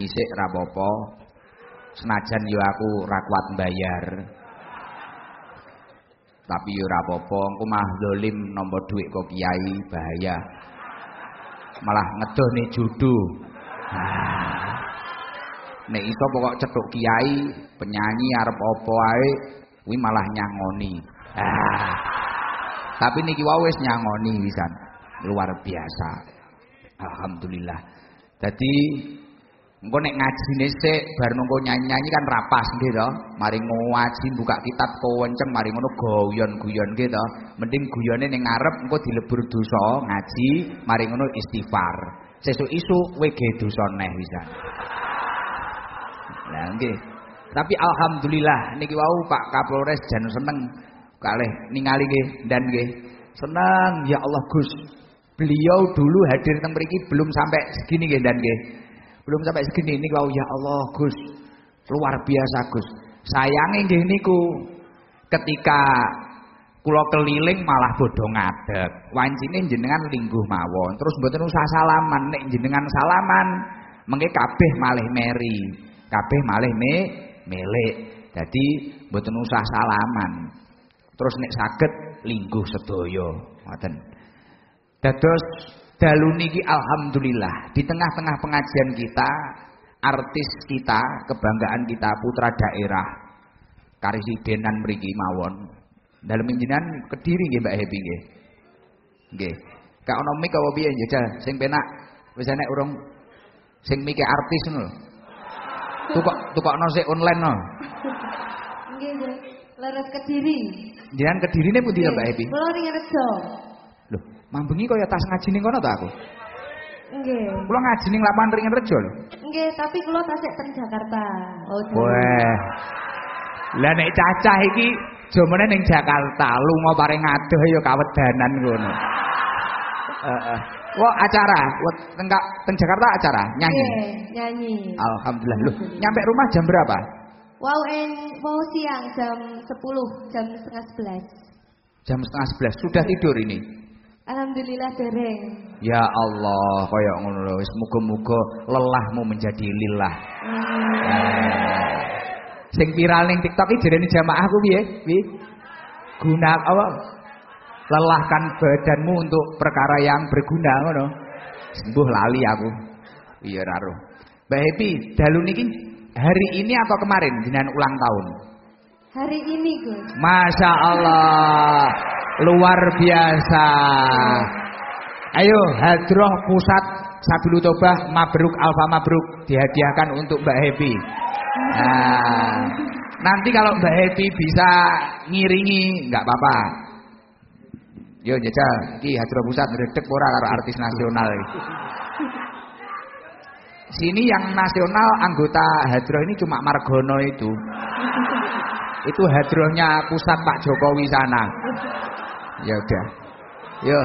isik ra apa Senajan yo aku ra kuat bayar. Tapi yo ra apa-apa, engko mah zalim nampa dhuwit kok kiai bahaya. Malah ngedohne judu. Ah. Nek iso pokok cetuk kiai, penyanyi arep apa ae kuwi malah nyangoni. Ah. Tapi niki wae wis nyangoni wisan. Luar biasa. Alhamdulillah. Jadi Engko nek ngajine sik bar nunggu nyanyi-nyanyi kan rapas nggih to. Mari ngaji buka kitab kewenceng mari ngono guyon-guyon nggih to. Mending guyone ning ngarep engko dilebur dosa ngaji, mari ngono istighfar. Sesuk isu wege dosa neh bisa. Lah nggih. Tapi alhamdulillah niki wau Pak Kapolres jan seneng kalih ningali nggih dan nggih. Seneng ya Allah Gus. Beliau dulu hadir teng mriki belum sampai segini nggih dan nggih. Belum sampai segini ini kau ya Allah Gus. Luar biasa Gus. Sayangnya nggih niku ketika kula keliling malah bodho ngadeg. Wancine jenengan lingguh mawon. Terus mboten usah salaman. Nek jenengan salaman mengke kabeh malih meri. Kabeh malih me melek. Jadi mboten usah salaman. Terus nek saged lingguh sedaya. Ngoten. Dados Dalu niki alhamdulillah di tengah-tengah pengajian kita artis kita, kebanggaan kita putra daerah karisidenan mriki mawon. Dalem jenengan Kediri nggih Mbak Happy nggih. Nggih. Kak ono mik apa piye jajal sing penak wis enek urung sing mike artis ngono. Tukok tukokno sik online no. Nggih. Leres Kediri. Jenengan Kedirine pundi Mbak Happy? Kula ring Rejo. Mambengi kaya tas ngaji ning kono ta aku? Nggih. Kula ngaji ning lapangan ringin rejo lho. Nggih, tapi kula tasik teng Jakarta. Oh, Wah. Lah nek cacah iki jomene ning Jakarta, lunga paring adoh ya kawedanan ngono. Heeh. Wah, acara, teng teng Jakarta acara nyanyi. Nggih, nyanyi. Alhamdulillah. Loh, nyampe rumah jam berapa? Wow, en mau siang jam 10, jam setengah 11. Jam setengah sebelas. Sudah tidur ini? Alhamdulillah dereng. Ya Allah, kaya ngono lho. Wis muga-muga lelahmu menjadi lillah. Eh. Sing viral ning TikTok iki jerene jamaah ku piye? Piye? Guna apa? Lelahkan badanmu untuk perkara yang berguna ngono. Sembuh lali aku. Iya raro. Mbak Happy, dalu niki hari ini atau kemarin jenengan ulang tahun? Hari ini, Gus. Masya Allah, luar biasa. Ayo, Hadroh Pusat Sabilu Tobah Mabruk Alfa Mabruk dihadiahkan untuk Mbak Happy. Nah, nanti kalau Mbak Happy bisa ngiringi, nggak apa-apa. Yo jajal, iki Hadroh Pusat redek ora karo artis nasional. Sini yang nasional anggota Hadroh ini cuma Margono itu. Itu hadrohnya pusat Pak Jokowi sana. Ya udah. Yo.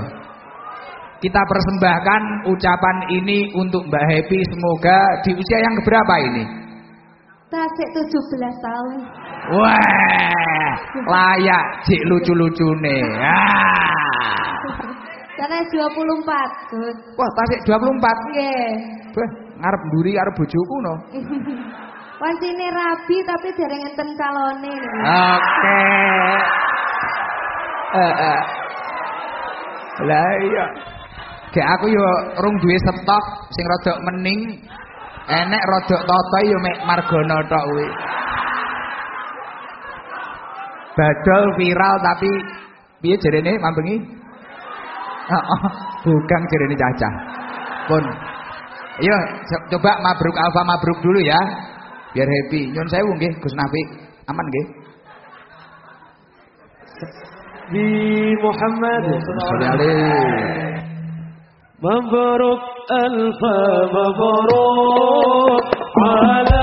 Kita persembahkan ucapan ini untuk Mbak Happy semoga di usia yang keberapa ini? Tasik 17 tahun. Wah, layak cik lucu-lucune. Ah. Karena 24, Gus. Wah, tasik 24. Nggih. Wah, ngarep mburi karo bojoku no. Wancine rabi tapi dereng enten calone. Oke. Eh. Lah iya. Kayak aku yo rung duwe stok sing rada mening. Enek rada tata yo mek Margono tok kuwi. Badol viral tapi piye jarene mambengi? Heeh, bukan jarene cacah. Pun. Ayo coba mabruk alfa mabruk dulu ya. Biar happy. Nyun sewu nggih Gus Nafi. Aman nggih? بمحمد صلى عليه مبروك ألف مبروك على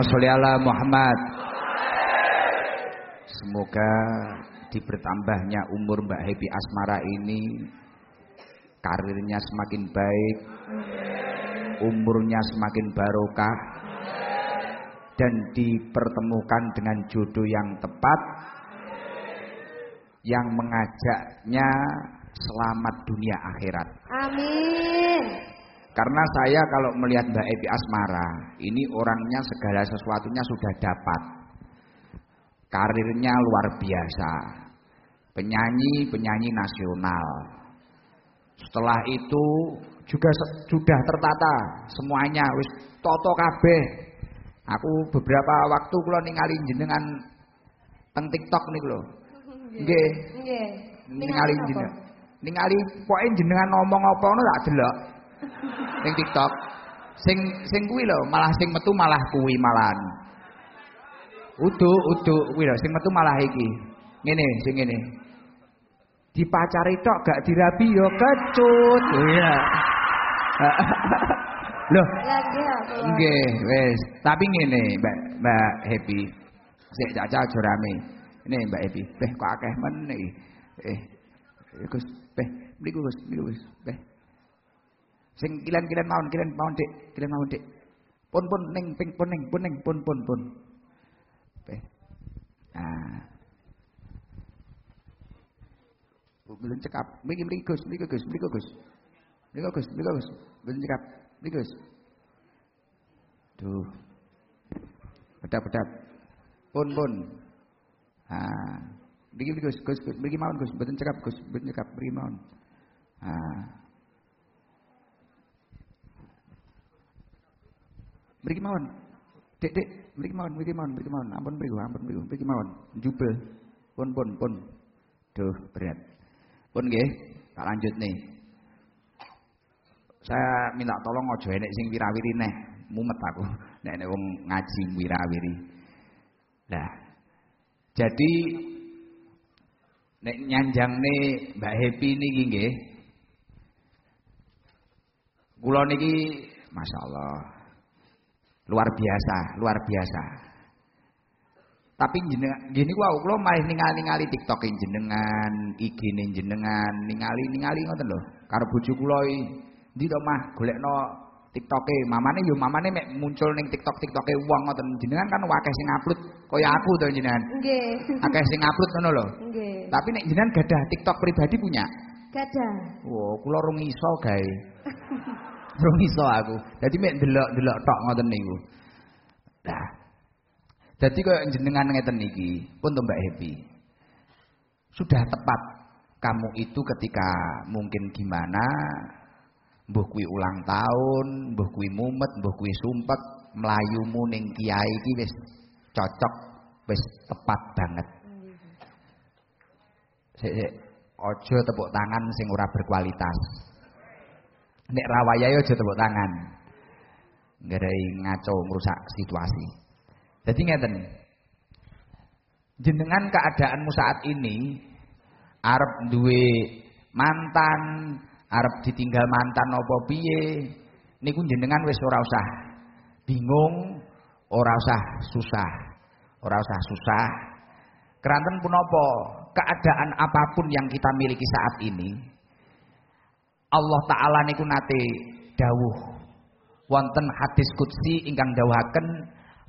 Allahumma sholli ala Muhammad. Semoga di bertambahnya umur Mbak Happy Asmara ini karirnya semakin baik, umurnya semakin barokah dan dipertemukan dengan jodoh yang tepat yang mengajaknya selamat dunia akhirat. Amin. Karena saya kalau melihat Mbak Evi Asmara, ini orangnya segala sesuatunya sudah dapat. Karirnya luar biasa. Penyanyi-penyanyi nasional. Setelah itu juga sudah tertata semuanya wis toto kabeh. Aku beberapa waktu kula ningali jenengan teng TikTok niku lho. Nggih. Nggih. Ningali jenengan. Ningali pokoke jenengan ngomong apa ngono tak delok. Ning TikTok. Sing sing kuwi lho, malah sing metu malah kuwi malahan. Udu, udu kuwi lho, sing metu malah iki. Ngene, sing ngene. Dipacari tok gak dirabi yo kecut. Oh iya. Loh, nggih, wis. Tapi ngene, Mbak Mbak Happy. Sik caca aja rame. Mbak Happy. Beh kok akeh men iki. Eh. Gus, beh, mriku Gus, mriku Gus, beh. Sing kilen-kilen mawon, kilen mawon Dik, kilen mawon Dik. Pun pun ning ping pun ning pun ning pun pun pun. Nah. Belum cekap. Mriki mriki Gus, mriki Gus, mriki Gus. Mriki Gus, mriki Gus. Belum cekap. Mriki Gus. Duh. Pedap-pedap. Pun pun. Ah. Mriki Gus, Gus, Gus. mriki mawon Gus, mboten cekap Gus, mboten cekap mriki mawon. Ah. Mriki mawon. Dek, dek, mriki mawon, mriki mawon, mriki mawon. Ampun mriku, ampun mriku, mriki mawon. Jubel. Pun pun pun. Duh, berat. Pun nggih, tak lanjut nih. Saya minta tolong ojo enek sing wirawiri neh, mumet aku. Nek nek wong ngaji wirawiri. Nah. Jadi nek nyanjangne Mbak Happy niki nggih. Kula niki masyaallah luar biasa, luar biasa. Tapi jenengan gini ku kula malih ningali-ningali TikTok jenengan, IG jenengan, ningali-ningali ngoten lho. Karo bojo kula ndi to mah golekno TikToke, mamane yo mamane mek muncul ning TikTok TikToke wong ngoten. Jenengan kan akeh sing upload kaya aku to jenengan. Nggih. Akeh sing upload ngono lho. Nggih. Tapi nek jenengan gadah TikTok pribadi punya. Gadah. Wow, kula rung iso gawe. Rung iso aku. Dadi mek delok-delok tok ngoten niku. Nah. Dadi koyo jenengan ngeten iki, pun Mbak Happy. Sudah tepat kamu itu ketika mungkin gimana mbuh kuwi ulang tahun, mbuh kuwi mumet, mbuh kuwi sumpek, mlayumu ning kiai iki wis cocok, wis tepat banget. Sik sik aja tepuk tangan sing ora berkualitas. Nek rawayai aja tepuk tangan. Ngerai ngaco merusak situasi. Jadi ngeten. Jenengan keadaanmu saat ini arep duwe mantan, arep ditinggal mantan apa piye, niku jenengan wis ora usah bingung, ora usah susah. Ora usah susah. Keranten punapa? Keadaan apa pun yang kita miliki saat ini, Allah taala niku nate dawuh. Wonten hadis qudsi ingkang dawuhaken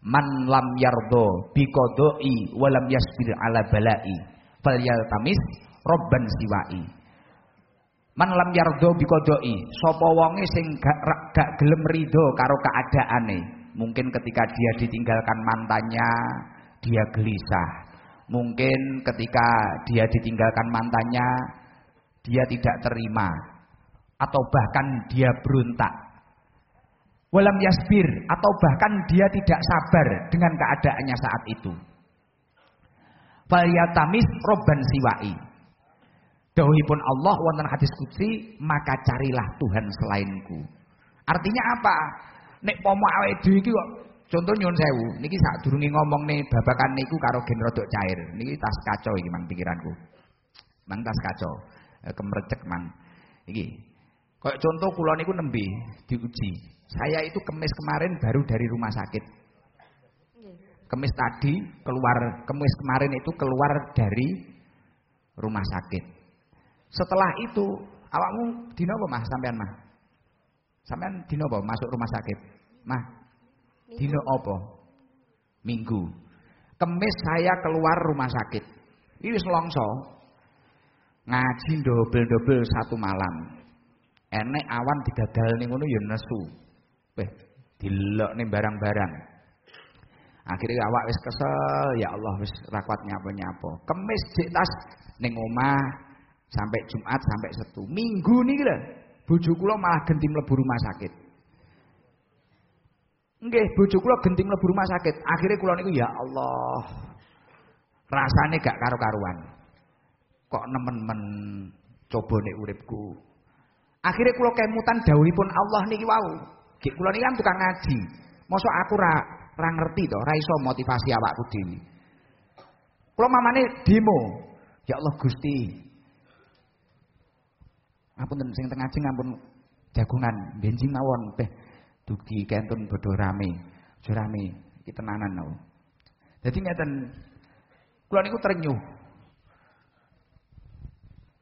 man lam yardo biqadai wa lam yasbir ala balai falyaltamis robban siwai. Man lam yardo biqadai sapa wonge sing gak, gak gelem rido karo keadaane? Mungkin ketika dia ditinggalkan mantannya dia gelisah. Mungkin ketika dia ditinggalkan mantannya dia tidak terima atau bahkan dia berontak walam yasbir atau bahkan dia tidak sabar dengan keadaannya saat itu. Falyatamis robban siwai. Dawuhipun Allah wonten hadis qudsi, maka carilah Tuhan selainku. Artinya apa? Nek pomo awake dhewe iki kok contoh nyun sewu, niki sadurunge ngomongne babakan niku karo gen rodok cair. Niki tas kacau iki mang pikiranku. Mang tas kacau. Kemrecek mang. Iki. Kayak contoh kula niku nembe diuji. Saya itu kemis kemarin baru dari rumah sakit. kemis tadi keluar, kemis kemarin itu keluar dari rumah sakit. Setelah itu, awakmu dino apa mah sampean mah? Sampean dino apa masuk rumah sakit? Mah, dino apa? Minggu. Kemis saya keluar rumah sakit. Ini wis longso. Ngaji dobel-dobel satu malam. Enek awan didadal ning ngono ya nesu. Dilok nih barang-barang. Akhirnya awak wis kesel, ya Allah wis ra kuat nyapa-nyapa. Kemis jek tas ning sampai Jumat sampai Setu. Minggu niki lho, bojo kula malah genti mlebu rumah sakit. Nggih, bojo kula genti mlebu rumah sakit. Akhirnya kula niku ya Allah. Rasane gak karu-karuan. Kok nemen-men coba nek uripku. Akhirnya kula kemutan dawuhipun Allah niki wau. Gek kula niki kan tukang ngaji. Mosok aku ra ra ngerti to, ra iso motivasi awakku dhewe. Kula mamane demo. Ya Allah Gusti. Ampun sing tengah ngaji ngampun jagungan benjing mawon teh dugi kentun bodoh rame. Aja rame, iki tenanan no. Dadi ngeten kula niku terenyuh.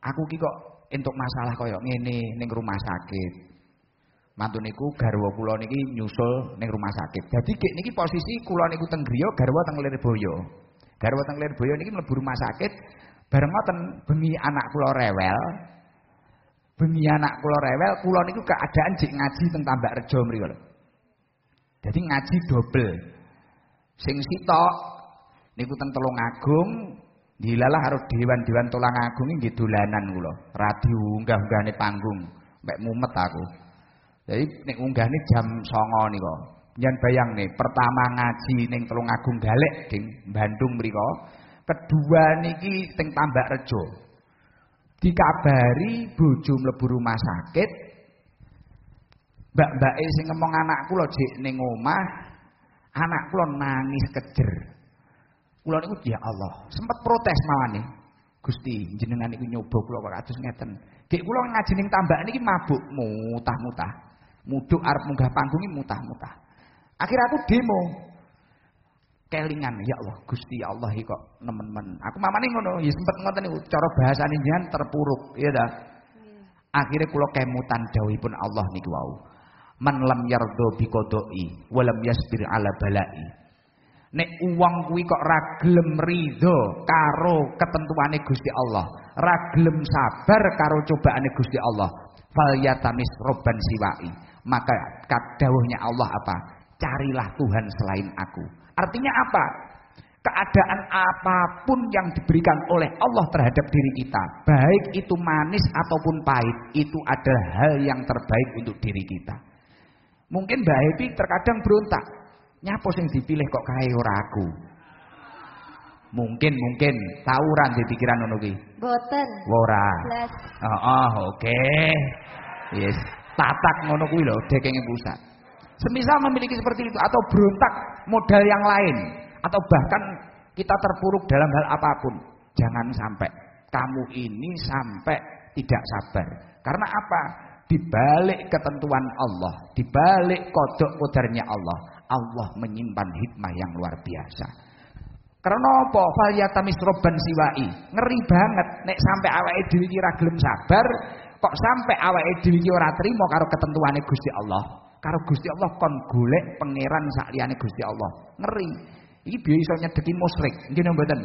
Aku ki kok entuk masalah kaya ngene ning rumah sakit. Mantu niku garwa kula niki nyusul ning rumah sakit. Dadi gek niki posisi kula niku teng griya, garwa teng Lirboyo. Garwa teng Lirboyo niki mlebu rumah sakit bareng ngoten bengi anak kula rewel. Bengi anak kula rewel, kula niku keadaan jek ngaji teng Tambak Rejo mriku. Dadi ngaji dobel. Sing sitok niku teng Tulungagung, dilalah harus dewan-dewan Tulungagung nggih dolanan kula. Radio unggah-unggahane panggung, mek mumet aku. Jadi nek unggahne jam 09.00 nika. Yen bayang nih, pertama ngaji ning Tulungagung Galek ding Bandung mriku. Kedua niki teng Tambak Rejo. Dikabari bojo mlebu rumah sakit. Mbak-mbake sing ngomong anakku lho jek ning omah, anak kula nangis kejer. Kula niku ya Allah, sempat protes mawane. Gusti, jenengan niku nyoba kula kok kados ngeten. Dik kula ngaji ning tambak niki mabuk mutah-mutah. Muduk arep munggah panggung iki mutah-mutah. Akhir aku demo. Kelingan, ya Allah, Gusti ya Allah iki kok nemen-men. Aku mamane ngono, ya sempet ngoten niku cara bahasane jenengan terpuruk, ya dah. Akhirnya kula kemutan dawuhipun Allah niku wau. Man lam yardo bi qodoi wa lam yasbir ala balai. Nek uang kuwi kok ra gelem ridho karo ketentuane Gusti Allah, ra gelem sabar karo cobaane Gusti Allah, fal yatamis robban siwai. Maka kadawuhnya Allah apa? Carilah Tuhan selain aku. Artinya apa? Keadaan apa pun yang diberikan oleh Allah terhadap diri kita, baik itu manis ataupun pahit, itu adalah hal yang terbaik untuk diri kita. Mungkin Mbak terkadang berontak, nyapa sing dipilih kok kae ora aku. Mungkin mungkin tawuran di pikiran ngono kuwi. Boten. Ora. Blas. Oh, oh oke. Yes, tatak ngono kuwi lho dekenge pusat. Semisal memiliki seperti itu atau berontak modal yang lain atau bahkan kita terpuruk dalam hal apa pun, jangan sampai kamu ini sampai tidak sabar. Karena apa? Di balik ketentuan Allah, di balik kodok kodarnya Allah, Allah menyimpan hikmah yang luar biasa. Karena apa? Fal yatamis siwai. Ngeri banget nek sampai awake dhewe iki ora gelem sabar, kok sampai awake dhewe iki ora trimo karo ketentuane Gusti Allah. Karo Gusti Allah kon golek pangeran sakliyane Gusti Allah. Ngeri. Iki biasa nyedeki musyrik, nggih mboten.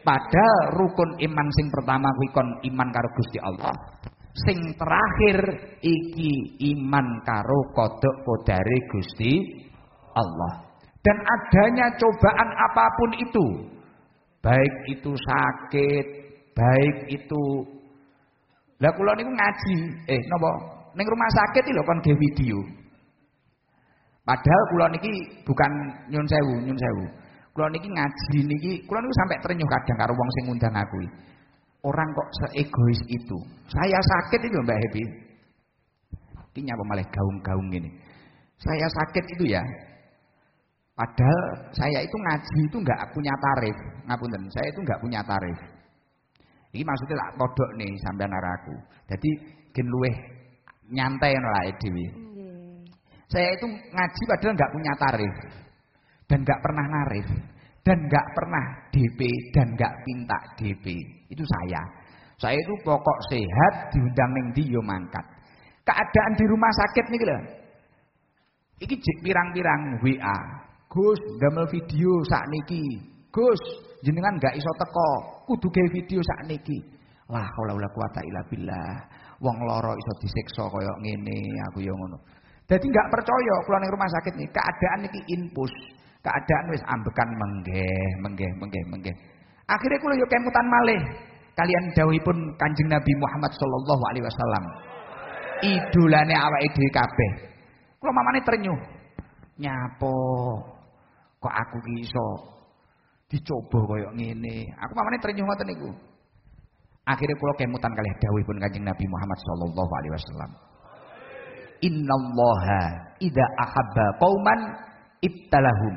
Padahal rukun iman sing pertama kuwi kon iman karo Gusti Allah. Sing terakhir iki iman karo kodok kodare Gusti Allah. Dan adanya cobaan apa pun itu, baik itu sakit, baik itu lah kula niku ngaji, eh napa? Ning rumah sakit lho kon ge video. Padahal kula niki bukan nyun sewu, nyun sewu. Kula niki ngaji niki, kula niku sampai terenyuh kadang karo wong sing ngundang aku. Orang kok seegois itu. Saya sakit itu Mbak Happy. Ini apa malah gaung-gaung ini. Saya sakit itu ya. Padahal saya itu ngaji itu nggak punya tarif. Ngapunten, saya itu nggak punya tarif. Ini maksudnya lah kodok nih sampai naraku. Jadi gen luweh nyantai lah dhewe. Saya itu ngaji padahal nggak punya tarif dan nggak pernah narif. dan nggak pernah DP dan nggak minta DP. Itu saya. Saya itu pokok sehat diundang neng di yo mangkat. Keadaan di rumah sakit nih lho. Iki pirang-pirang WA. Gus, damel video sak niki. Gus, jenengan nggak iso teko, kudu gawe video sak niki. Lah haula wala quwata illa billah. Wong loro iso disiksa kaya ngene, aku yo ngono. Jadi nggak percaya kula ning rumah sakit nih, keadaan niki infus. Keadaan wis ambekan menggeh, menggeh, menggeh, menggeh. Akhirnya kula yo kemutan malih kalian dawuhipun Kanjeng Nabi Muhammad sallallahu alaihi wasallam. Idolane awake dhewe kabeh. Kula mamane ternyuh. Nyapo kok aku ki iso dicoba kaya ngene. Aku mamane ternyuh ngoten niku. Akhirnya kula kemutan kalih dawuhipun Kanjeng Nabi Muhammad sallallahu alaihi wasallam. Innallaha idza ahabba qauman ibtalahum.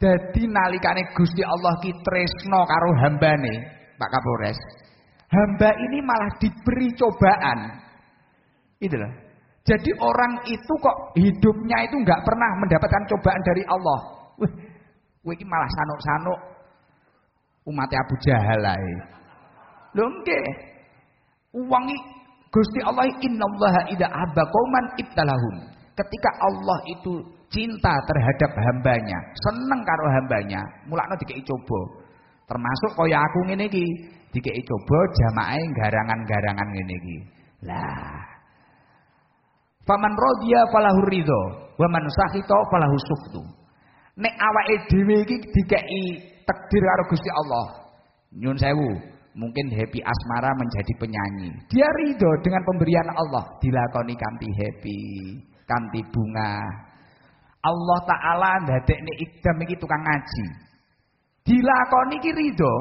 Dadi nalikane Gusti Allah ki tresno karo hambane, Pak Kapolres. Hamba ini malah diberi cobaan. Itu loh. Jadi orang itu kok hidupnya itu nggak pernah mendapatkan cobaan dari Allah. Wih, wih ini malah sanuk-sanuk umat Abu Jahal lah. Lho. Wong Gusti Allah qauman ibtalahum. Ketika Allah itu cinta terhadap hambanya, seneng karo hambanya, mulakno dikei coba. Termasuk kaya aku ngene iki, dikei coba jamaah garangan-garangan ngene iki. Lah. Faman radiya falahu ridho, wa man sakhita falahu sukhtu. Nek awake dhewe iki dikei takdir karo Gusti Allah. Nyun sewu, mungkin happy asmara menjadi penyanyi. Dia ridho dengan pemberian Allah, dilakoni kanthi happy, kanthi bunga, Allah Ta'ala ndadekne ikdam iki tukang ngaji. Dilakoni iki ridho.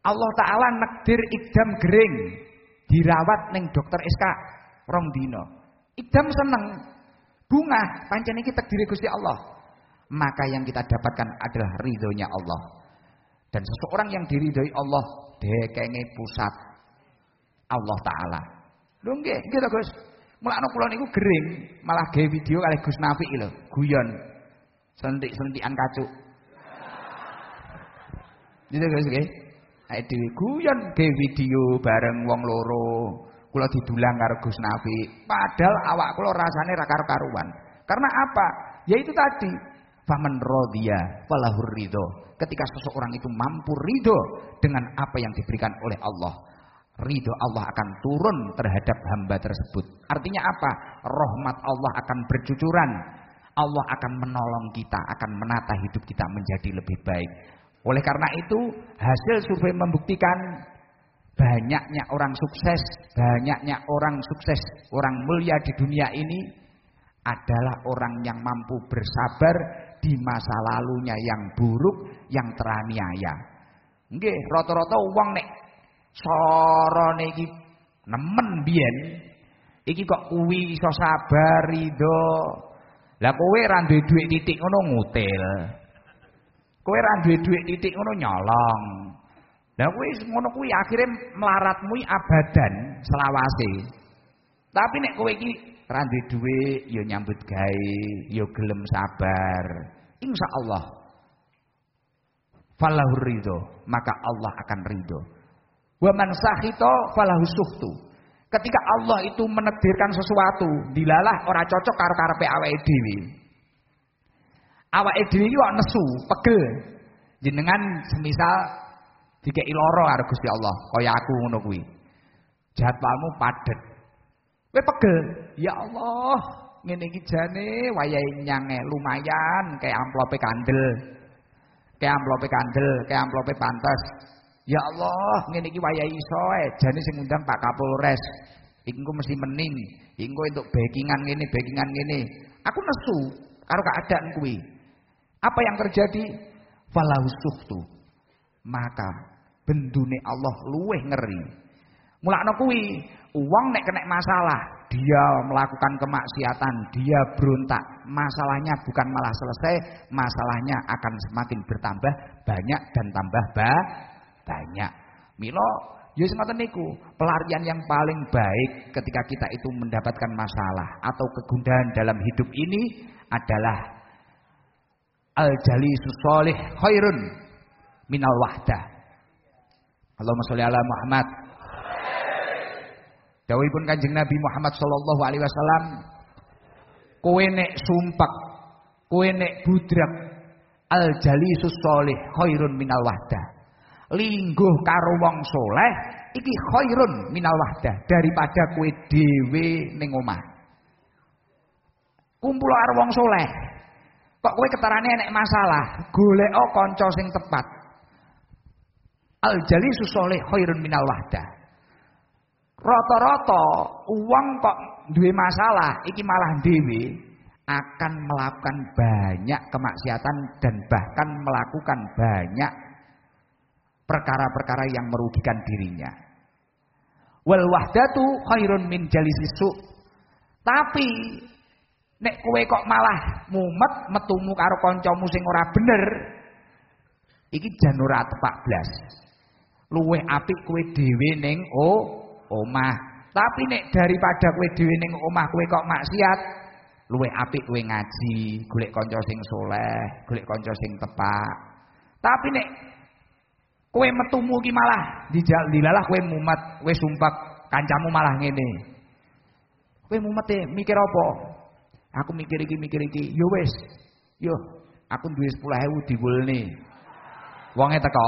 Allah Ta'ala nekdir ikdam gering. Dirawat ning dokter SK rong dino. Ikdam seneng. Bunga pancen iki takdire Gusti Allah. Maka yang kita dapatkan adalah ridhonya Allah. Dan seseorang yang diridhoi Allah dekenge pusat Allah Ta'ala. Lho nggih, nggih Gus. Mulane kula niku gering, malah gawe video kali Gus Nafi lho, guyon. Sentik-sentikan kacuk. Gitu guys nggih. Ae dhewe guyon gawe video bareng wong loro. Kula didulang karo Gus Nafi. Padahal awak kula rasane ra karo-karuan. Karena apa? Ya itu tadi. Faman radiya falahur ridho. Ketika seseorang itu mampu ridho dengan apa yang diberikan oleh Allah, ridho Allah akan turun terhadap hamba tersebut. Artinya apa? Rahmat Allah akan bercucuran. Allah akan menolong kita, akan menata hidup kita menjadi lebih baik. Oleh karena itu, hasil survei membuktikan banyaknya orang sukses, banyaknya orang sukses, orang mulia di dunia ini adalah orang yang mampu bersabar di masa lalunya yang buruk, yang teraniaya. Nggih, rata-rata uang nek sorone iki nemen biyen iki kok kuwi iso sabar ridho? Lah kowe ra duwe dhuwit titik ngono ngutil. Kowe ra duwe dhuwit titik ngono nyolong lah kowe ngono kuwi akhire melaratmu abadan selawase tapi nek kowe iki ra duwe dhuwit ya nyambut gawe ya gelem sabar insyaallah falahur ridho maka Allah akan ridho Wa man sahito falahu suhtu. Ketika Allah itu menekdirkan sesuatu, dilalah ora cocok karo karepe awake dhewe. Awake dhewe iki kok nesu, pegel. Jenengan semisal dikeki lara karo Gusti Allah, kaya aku ngono kuwi. Jadwalmu padet. Kowe pegel, ya Allah, ngene iki jane wayahe lumayan kayak amplope kandel. Kayak amplope kandel, kayak amplope pantes. Ya Allah, ngene iki wayahe iso ae. Jane sing ngundang Pak Kapolres. Engko mesti mening. Engko entuk backingan ngene, backingan ngene. Aku nesu karo keadaan kuwi. Apa yang terjadi? Falahu suhtu. Maka bendune Allah luweh ngeri. Mulakno kuwi, uang nek kena masalah, dia melakukan kemaksiatan, dia berontak, masalahnya bukan malah selesai, masalahnya akan semakin bertambah banyak dan tambah ba banyak. Milo ya ngoten niku, pelarian yang paling baik ketika kita itu mendapatkan masalah atau kegundahan dalam hidup ini adalah al jalisus solih khairun minal wahdah. Allahumma sholli ala Muhammad. Dawuhipun Kanjeng Nabi Muhammad sallallahu alaihi wasallam, kowe nek sumpek, kowe nek budrak, al jalisus solih khairun minal wahdah. Lingguh karo wong soleh iki khairun minal wahdah daripada kowe dhewe ning omah. Kumpul karo soleh. Kok kowe ketarane enek masalah, golek kanca sing tepat. Al jalisus soleh khairun minal wahdah. Rata-rata uang kok duwe masalah, iki malah dewi akan melakukan banyak kemaksiatan dan bahkan melakukan banyak perkara-perkara yang merugikan dirinya. Wal wahdatu khairun min jalisisu. Tapi nek kowe kok malah mumet metumu karo kancamu sing ora bener, iki jan ora tepak blas. Luwih apik kowe dhewe ning oh omah. Tapi nek daripada kowe dhewe ning omah kowe kok maksiat, luwih apik kowe ngaji, golek kanca sing soleh, golek kanca sing tepak. Tapi nek kowe metumu ki malah dijal dilalah kowe mumet, kowe sumpah kancamu malah ngene. Kowe mumet e mikir apa? Aku mikir iki mikir iki. Yo wis. Yo, aku duwe 10.000 diwulne. Wonge teko.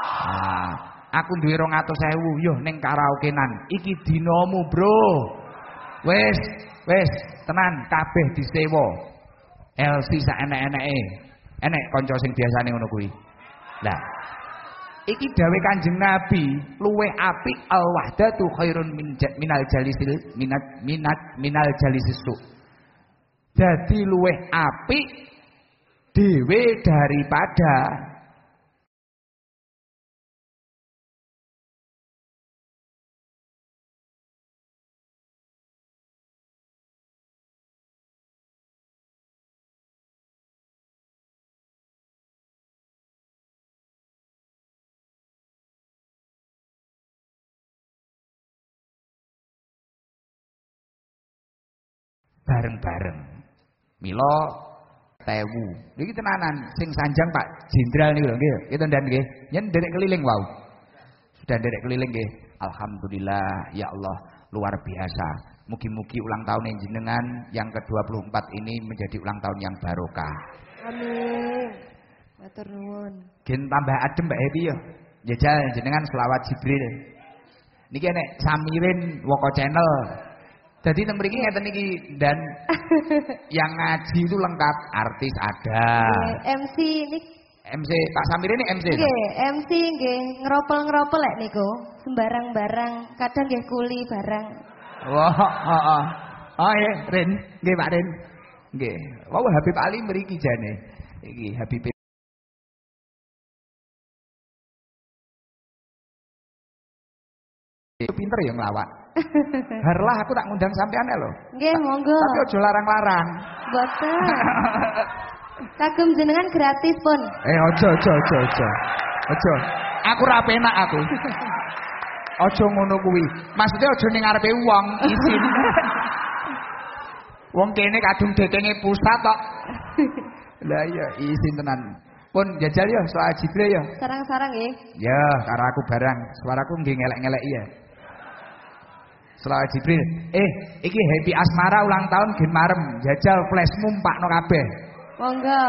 Nah, Aku duwe 200.000 yo ning karaokenan. Iki dinamu, Bro. Wes, wes, tenan kabeh disewa. LC sak enek-eneke. Enek kanca sing biasane ngono kuwi. Lah, iki dawe Kanjeng Nabi, luwe apik al wahdatu khairun min minal jalisil minat minat minal jalisis Jadi luwe apik dhewe daripada bareng-bareng. Milo tewu. Niki tenanan sing sanjang Pak Jenderal niku lho nggih. Itu ndan nggih. Yen derek keliling wau. Sudah derek keliling nggih. Alhamdulillah ya Allah luar biasa. Mugi-mugi ulang tahun yang jenengan yang ke-24 ini menjadi ulang tahun yang barokah. Amin. Matur nuwun. Gen tambah adem Mbak Happy ya. Jajal jenengan selawat Jibril. Niki nek Samirin Woko Channel jadi mriki ngeten iki dan yang ngaji itu lengkap, artis ada. MC ini MC Pak Samir ini MC. Nggih, MC nggih ngeropel-ngeropel lek niku, sembarang barang, kadang nggih kuli barang. Wah, heeh. Oh, oh ya, Rin, nggih Pak Rin. Nggih. Wau Habib Ali mriki jane. Iki Habib pinter ya ngelawak. Harlah aku tak ngundang sampean ya loh. Nggih, monggo. Tapi ojo larang-larang. Boten. Kagum jenengan gratis pun. Eh ojo ojo ojo ojo. Ojo. Aku ra penak aku. Ojo ngono kuwi. Maksudnya ojo ning ngarepe wong izin. wong kene kadung dekenge pusat tok. Lah iya izin tenan. Pun jajal ya soal Jibril ya. Sarang-sarang nggih. Ya, karo aku barang. Suaraku nggih ngelek-ngelek ya. Selawat Jibril. Eh, iki Happy Asmara ulang tahun gen marem. Jajal flashmu no kabeh. Monggo.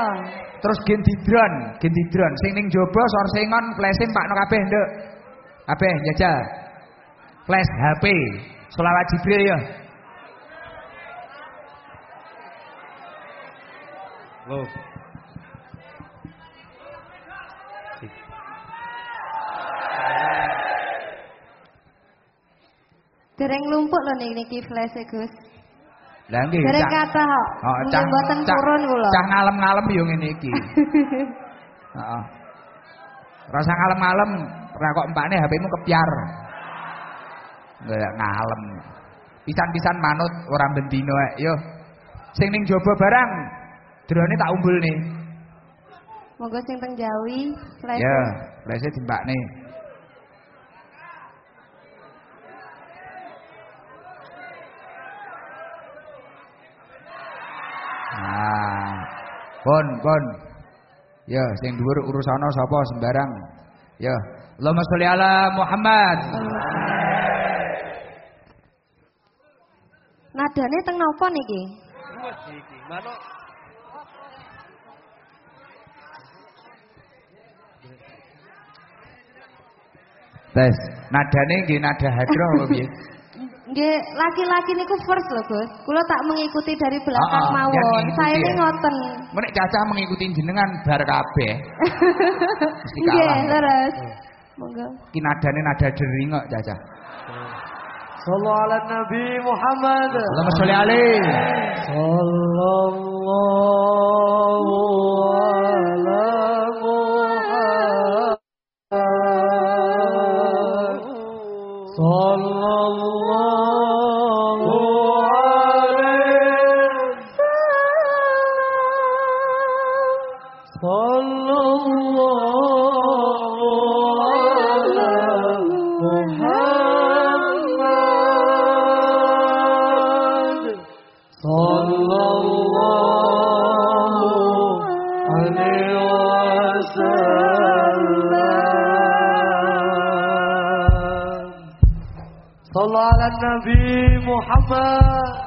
Terus gen di drone, gen di drone. Sing ning jaba sorsengon flash no kabeh, Nduk. Kabeh jajal. Flash HP. Selawat Jibril ya. Loh. Dereng lumpuk lho niki flash e Gus. Lah nggih. Dereng kata kok. Oh, cah mboten purun kula. Cah ngalem-ngalem yo ngene iki. Heeh. Rasa ngalem-ngalem ora kok empakne HP-mu kepiar. Enggak ngalem. Pisan-pisan manut ora bendino yo. Sing ning jaba barang drone tak umbulne. Monggo sing teng Jawi flash. Ya, flash-e dimbakne. Nah. Pun, pun. Ya, sing dhuwur urusana sapa sembarang. Ya. Allahumma sholli ala Muhammad. Nadane teng napa niki? Manuk Tes, nadane nggih nada hadro apa piye? Nggih, laki-laki niku first lho, Gus. Kula tak mengikuti dari belakang Ah, ah, mawon. Saya ini ngoten. Menek Caca mengikuti jenengan bar kabeh. Mesti Nggih, terus. Monggo. Ki nadane nada dering kok Caca. Sallu ala Nabi Muhammad. Allahumma sholli alaihi. Sallallahu Muhammad.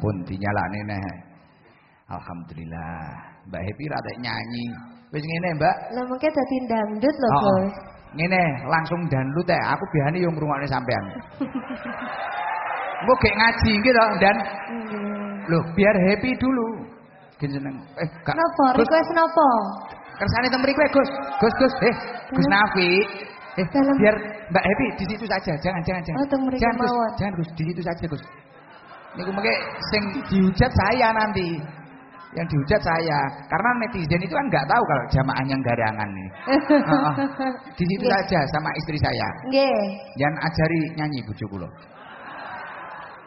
Pun dinyalakne neh. Alhamdulillah. Mbak Happy ra nyanyi. Wis ngene, Mbak. Lah mungkin dadi dangdut lho, Oh. Bos. Ngene, langsung danlut teh. Aku biasane yo ngrungokne sampean. Engko gek ngaji nggih to, Dan. Nggih. Loh, biar happy dulu. Gen seneng. Eh, gak. Napa? Request napa? kersane teng mriki Gus. Gus, Gus. Eh, Gus Nafi. Eh, Dalam- biar Mbak Happy di situ saja. Jangan, jangan, jangan. Oh, jangan, Gus. Jangan, Gus. Di situ saja, Gus. Niku mengke sing dihujat saya nanti. Yang dihujat saya. Karena netizen itu kan nggak tahu kalau jamaahnya garangan nih. Heeh. Di situ Nggih. saja sama istri saya. Nggih. Jangan ajari nyanyi bojo kula.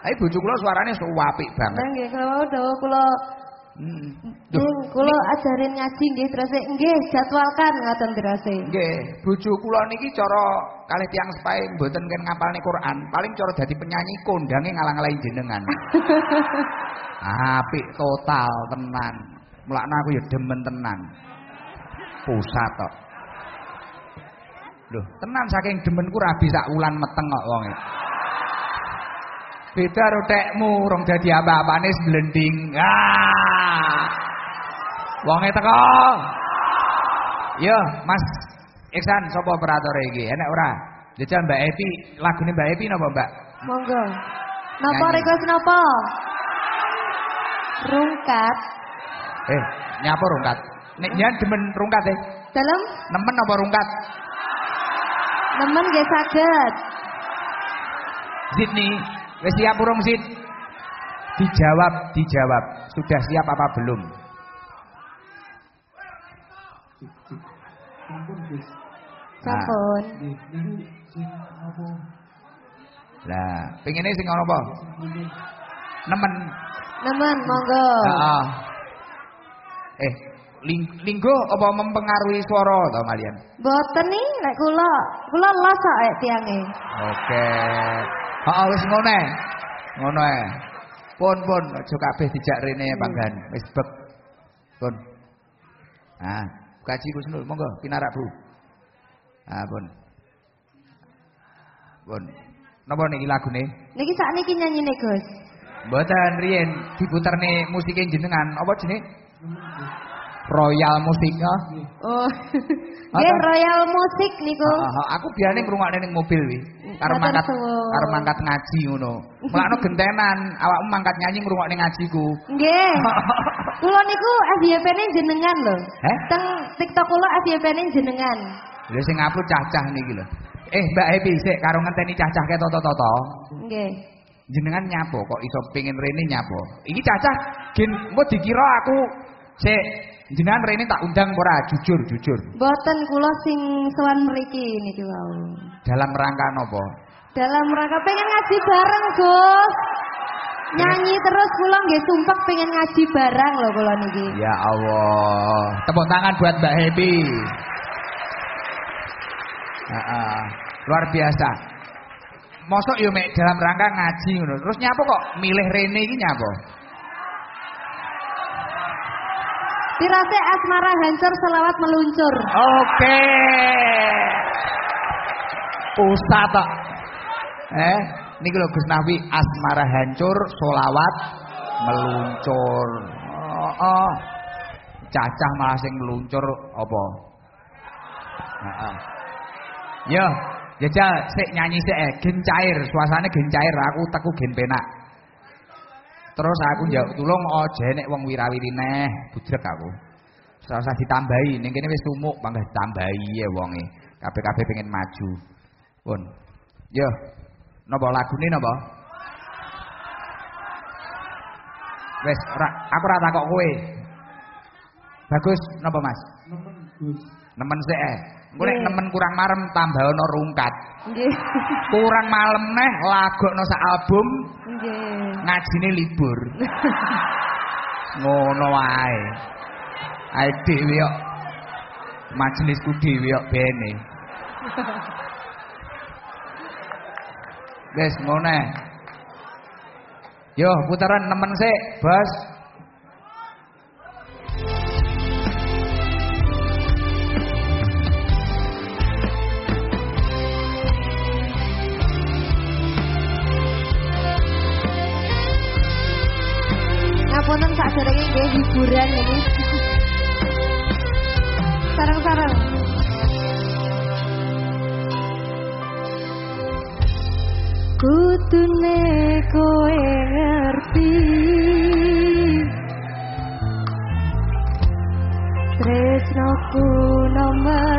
Tapi bojo kula suaranya apik banget. Nggih kalau kula Hmm. Kula ajarin ngaji nggih terus nggih jadwalkan ngoten terus. Nggih, bojo kula niki cara kalih tiyang sepahe mboten ken ngapalne Quran, paling cara dadi penyanyi kondange ngalang-alangi jenengan. Apik total tenan. Mulakna aku ya demen tenan. Pusat tok. Loh, tenan saking demenku rabi sak wulan meteng kok wonge. Beda karo tekmu, rong dadi apa-apane blending. Ah. Wonge teko. Yo, Mas Iksan sapa operatore iki? Enak ora? Jajal Mbak Epi, lagune Mbak Epi napa, Mbak? Monggo. Napa request napa? Rungkat. Eh, nyapa rungkat? Nek nyan demen rungkat eh. Dalam Nemen apa rungkat? nemen nggih saged. Sydney, wis siap urung Sid? Dijawab, dijawab. Sudah siap apa belum? Sampun. lah, pengine sing ngono apa? Nemen. Nemen monggo. Heeh. Eh, ling linggo apa mempengaruhi suara to kalian? Boten nih lek kula, kula los kok tiange. Oke. Heeh wis ngono ae. Ngono ae. Pun pun aja kabeh dijak rene panggan. Wis bek. Pun. Ah, kaji Kusnul monggo pinarak Bu. Ah, pun. Pun. Napa niki lagune? Niki sakniki nyanyine Gus. Mboten riyen diputerne musike jenengan. Apa jenenge? Royal Musik ya. Oh. Ah, Nggih? Royal Musik niku. Heeh, heeh. aku biasane ngrungokne ning mobil wi. Karo mangkat karo mangkat ngaji ngono. Mulakno gentenan, awakmu mangkat nyanyi ngrungokne ngajiku. Nggih. Kula niku FYP-ne jenengan lho. Heh? Teng TikTok kula FYP-ne jenengan. Lha sing upload cacah niki lho. Eh, Mbak Happy sik karo ngenteni cacah ke toto-toto. Nggih. Jenengan nyapo kok iso pengen rene nyapo? Iki cacah gen engko dikira aku sik jenengan rene tak undang ora jujur jujur. Boten kula sing sowan mriki niki wau. Dalam rangka napa? Dalam rangka pengen ngaji bareng, Gus. Nyanyi terus kula nggih sumpah pengen ngaji bareng lho kula niki. Ya Allah. Tepuk tangan buat Mbak Happy. Luar biasa. Mosok yo mek dalam rangka ngaji ngono. Terus nyapa kok milih Rene iki nyapa? Tirase asmara hancur selawat meluncur. Oke. Ustaz tok. Eh, niki lho Gus Nafi asmara hancur, solawat meluncur. Oh, oh. Cacah malah sing meluncur apa? Heeh. Yo, jajal sik nyanyi sik eh, gen cair, suasane gen cair, aku teku gen penak. Terus aku njawab tulung aja nek wong wirawiri neh, budrek aku. Usah ditambahi, ning kene wis sumuk panggah ditambahi ya wonge. Kabeh-kabeh pengen maju. Pun. Yo. Napa lagune napa? Wes, ora aku ora takok kowe. Bagus napa Mas? Nemen Gus. Nemen sik eh. Engko nek nemen kurang marem tambah ana rungkat. Nggih. Kurang malem neh lagokno sak album Nggih. ngajine libur. Ngono wae. Ae dhewe kok majelisku dhewe kok bene. Wes ngono. Yo putaran nemen sik, Bos. Ngapunten sakderenge nggih hiburan ini. Sarang-sarang. Kutune kowe ngerti Tresnoku nomor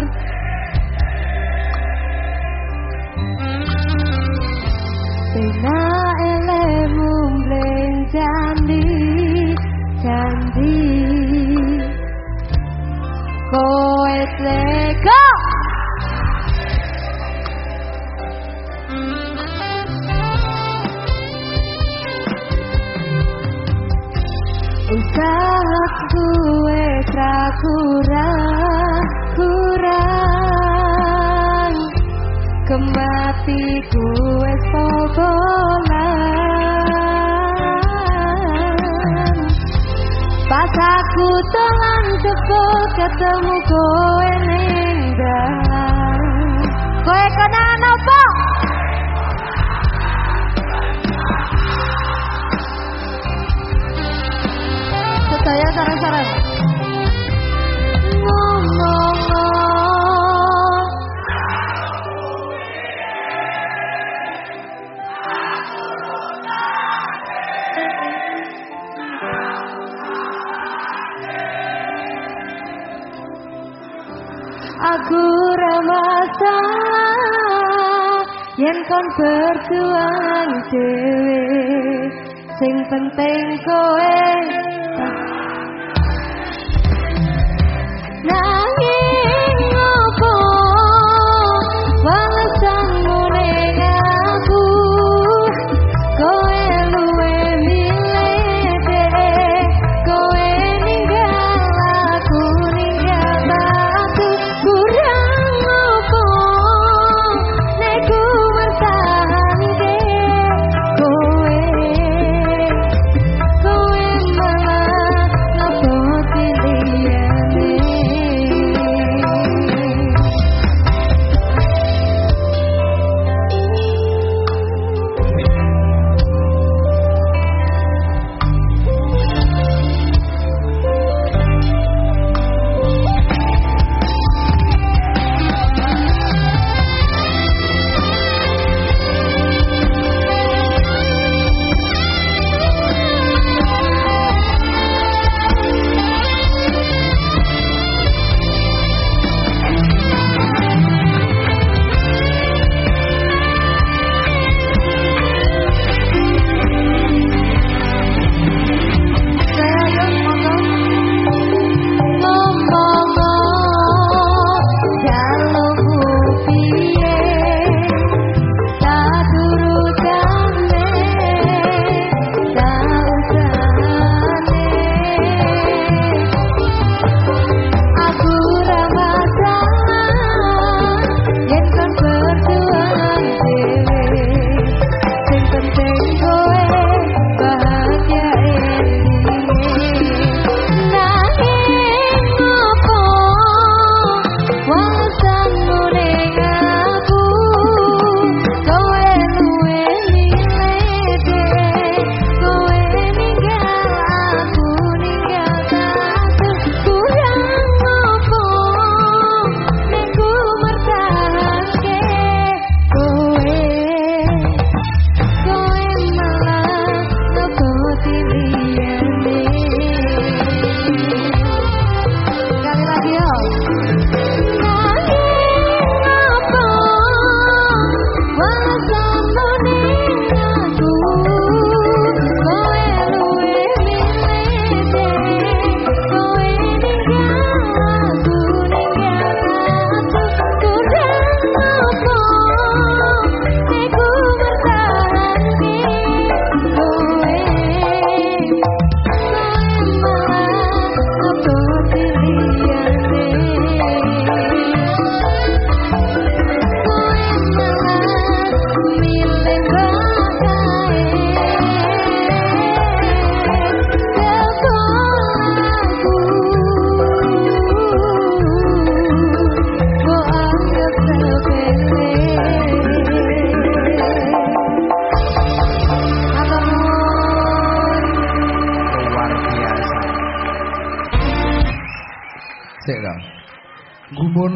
matamu kau kon berjuang dhewe. Sing penting kowe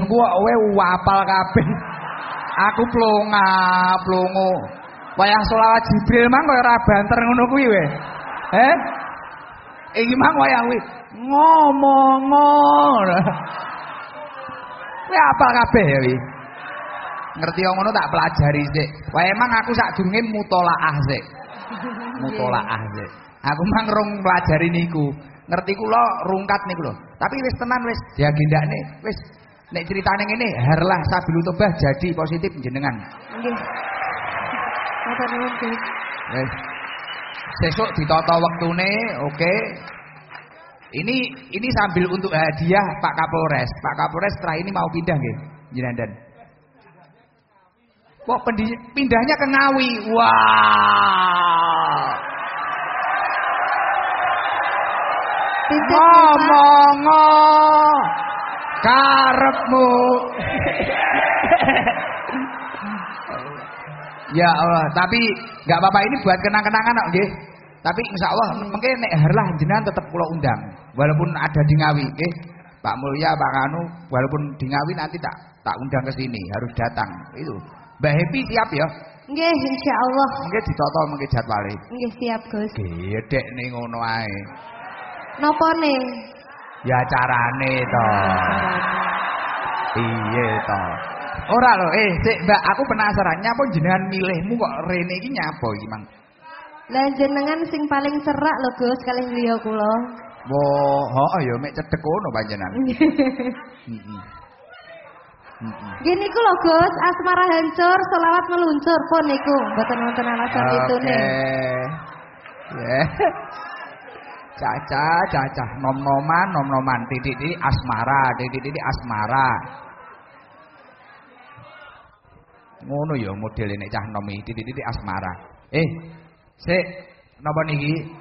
kok kowe apal kabeh. Aku plonga, plongo. Wayang selawat Jibril mang koyo ora banter ngono kuwi we. Eh? Iki mang wayang kuwi ngomong. Kowe apal kabeh ya wi. Ngerti yang ngono tak pelajari sik. Wah emang aku sak durunge mutolaah sik. Mutolaah sik. Aku mang rong pelajari niku. Ngerti kula rungkat niku lho. Tapi wis tenan wis diagendakne. Wis nek critane ngene harlah sabilu tobah jadi positif jenengan. Nggih. Matur nuwun, Gus. Wis. Sesuk ditata wektune, oke. Ini ini sambil untuk hadiah Pak Kapolres. Pak Kapolres setelah ini mau pindah nggih, Jenengan. Kok pindahnya ke Ngawi? Wah. Titip ya, Pak. Ngomong karepmu. ya Allah, tapi nggak apa-apa ini buat kenang-kenangan kok nggih. Tapi insya Allah mungkin nek herlah jenengan tetap kula undang walaupun ada di Ngawi nggih. Pak Mulya, Pak Kanu walaupun di Ngawi nanti tak tak undang ke sini harus datang itu. Mbak Happy siap ya? Nggih, insyaallah. Mungkin ditotol mungkin jadwale. Nggih, siap, Gus. Gedek nih ngono ae. Nih? Ya carane to. Iya to. Ora lho, eh sik Mbak, aku penasaran nyapa jenengan milihmu kok rene iki nyapa iki, Mang? Lah jenengan sing paling serak lho, Gus, kalih liya kula. Wo, heeh ya mek cedhek kono panjenengan. Heeh. Gini ku lho Gus, asmara hancur, selawat meluncur pun niku. Mboten wonten alasan itu Oke. nih. Ya. Caca, caca, nom-noman, nom-noman, titik-titik asmara, titik-titik asmara. Ngono ya model nek cah nom iki titik-titik asmara. Eh, sik napa niki?